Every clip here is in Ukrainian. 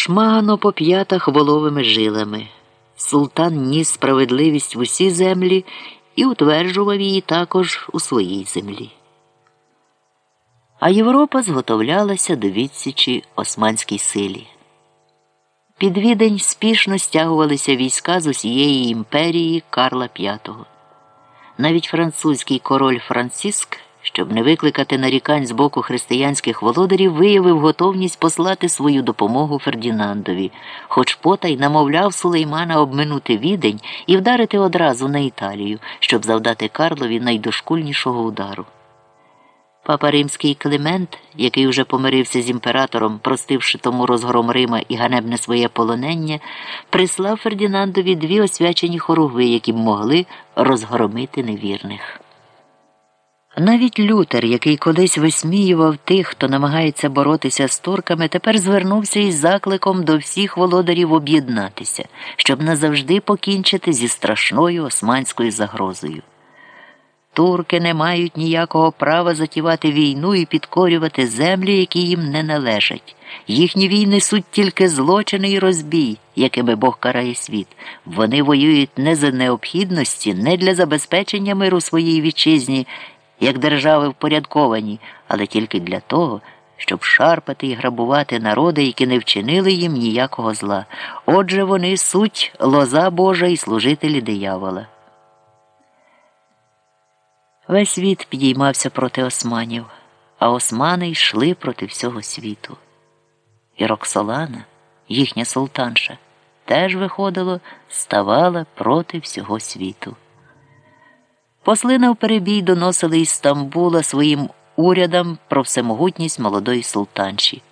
Шмагано по п'ятах воловими жилами. Султан ніс справедливість в усі землі і утверджував її також у своїй землі. А Європа зготовлялася до відсічі османській силі. Під відень спішно стягувалися війська з усієї імперії Карла V. Навіть французький король Франциск щоб не викликати нарікань з боку християнських володарів, виявив готовність послати свою допомогу Фердінандові, хоч потай намовляв Сулеймана обминути відень і вдарити одразу на Італію, щоб завдати Карлові найдошкульнішого удару. Папа Римський Климент, який уже помирився з імператором, простивши тому розгром Рима і ганебне своє полонення, прислав Фердінандові дві освячені хоругви, які б могли розгромити невірних. Навіть Лютер, який колись висміював тих, хто намагається боротися з турками, тепер звернувся із закликом до всіх володарів об'єднатися, щоб назавжди покінчити зі страшною османською загрозою. Турки не мають ніякого права затівати війну і підкорювати землі, які їм не належать. Їхні війни суть тільки злочини і розбій, якими Бог карає світ. Вони воюють не за необхідності, не для забезпечення миру своїй вітчизні як держави впорядковані, але тільки для того, щоб шарпати і грабувати народи, які не вчинили їм ніякого зла. Отже, вони суть лоза Божа і служителі диявола. Весь світ підіймався проти османів, а османи йшли проти всього світу. І Роксолана, їхня султанша, теж виходило, ставала проти всього світу. Посли на перебій доносили із Стамбула своїм урядам про всемогутність молодої султанші,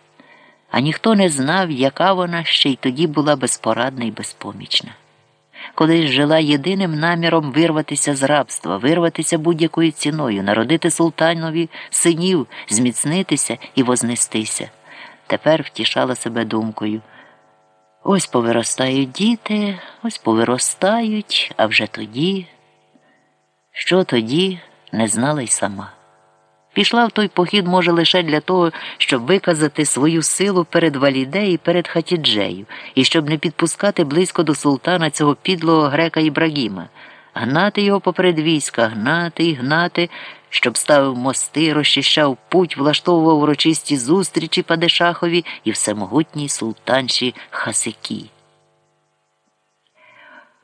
а ніхто не знав, яка вона ще й тоді була безпорадна і безпомічна. Колись жила єдиним наміром вирватися з рабства, вирватися будь-якою ціною, народити султанові синів, зміцнитися і вознестися. Тепер втішала себе думкою. Ось повиростають діти, ось повиростають, а вже тоді. Що тоді не знала й сама. Пішла в той похід, може, лише для того, щоб виказати свою силу перед Валіде і перед Хатіджею, і щоб не підпускати близько до султана цього підлого грека Ібрагіма, гнати його поперед війська, гнати і гнати, щоб ставив мости, розчищав путь, влаштовував урочисті зустрічі Падешахові і всемогутній султанші Хасикі.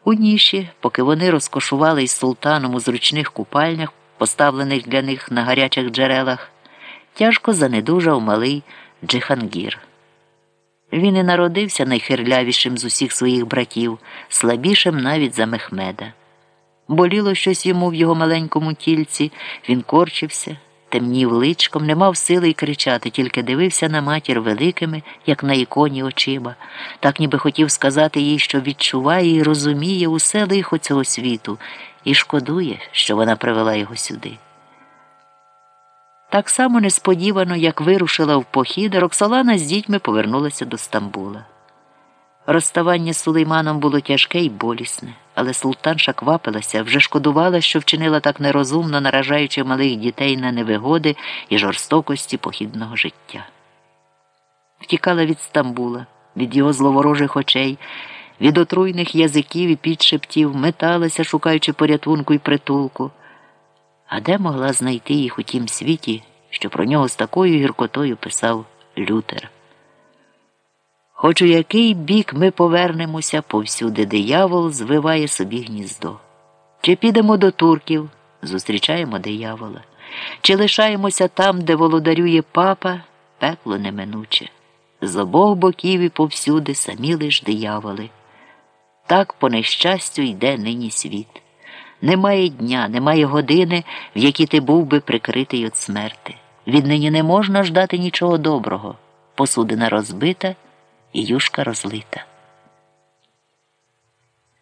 У ніші, поки вони розкошували із султаном у зручних купальнях, поставлених для них на гарячих джерелах, тяжко занедужав малий Джихангір. Він і народився найхирлявішим з усіх своїх братів, слабішим навіть за Мехмеда. Боліло щось йому в його маленькому тільці, він корчився темнів личком, не мав сили й кричати, тільки дивився на матір великими, як на іконі очима, так ніби хотів сказати їй, що відчуває і розуміє усе лихо цього світу, і шкодує, що вона привела його сюди. Так само несподівано, як вирушила в похід, Роксолана з дітьми повернулася до Стамбула. Розставання з Сулейманом було тяжке й болісне, але султанша квапилася, вже шкодувала, що вчинила так нерозумно, наражаючи малих дітей на невигоди і жорстокості похідного життя. Втікала від Стамбула, від його зловорожих очей, від отруйних язиків і підшептів, металася, шукаючи порятунку і притулку. А де могла знайти їх у тім світі, що про нього з такою гіркотою писав Лютер? Хоч у який бік ми повернемося, повсюди диявол звиває собі гніздо. Чи підемо до турків, зустрічаємо диявола, чи лишаємося там, де володарює папа, пекло неминуче. З обох боків і повсюди самі лиш дияволи. Так, по нещастю, йде нині світ. Немає дня, немає години, в якій ти був би прикритий від смерти. Віднині не можна ждати нічого доброго. Посудина розбита і юшка розлита.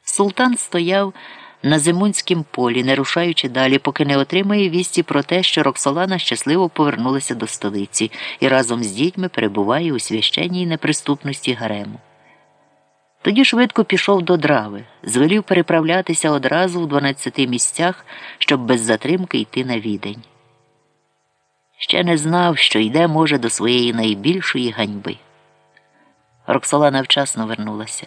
Султан стояв на Зимунськім полі, не рушаючи далі, поки не отримає вісті про те, що Роксолана щасливо повернулася до столиці і разом з дітьми перебуває у священній неприступності гарему. Тоді швидко пішов до драви, звелів переправлятися одразу в 12 місцях, щоб без затримки йти на відень. Ще не знав, що йде, може, до своєї найбільшої ганьби. Роксолана вчасно вернулася.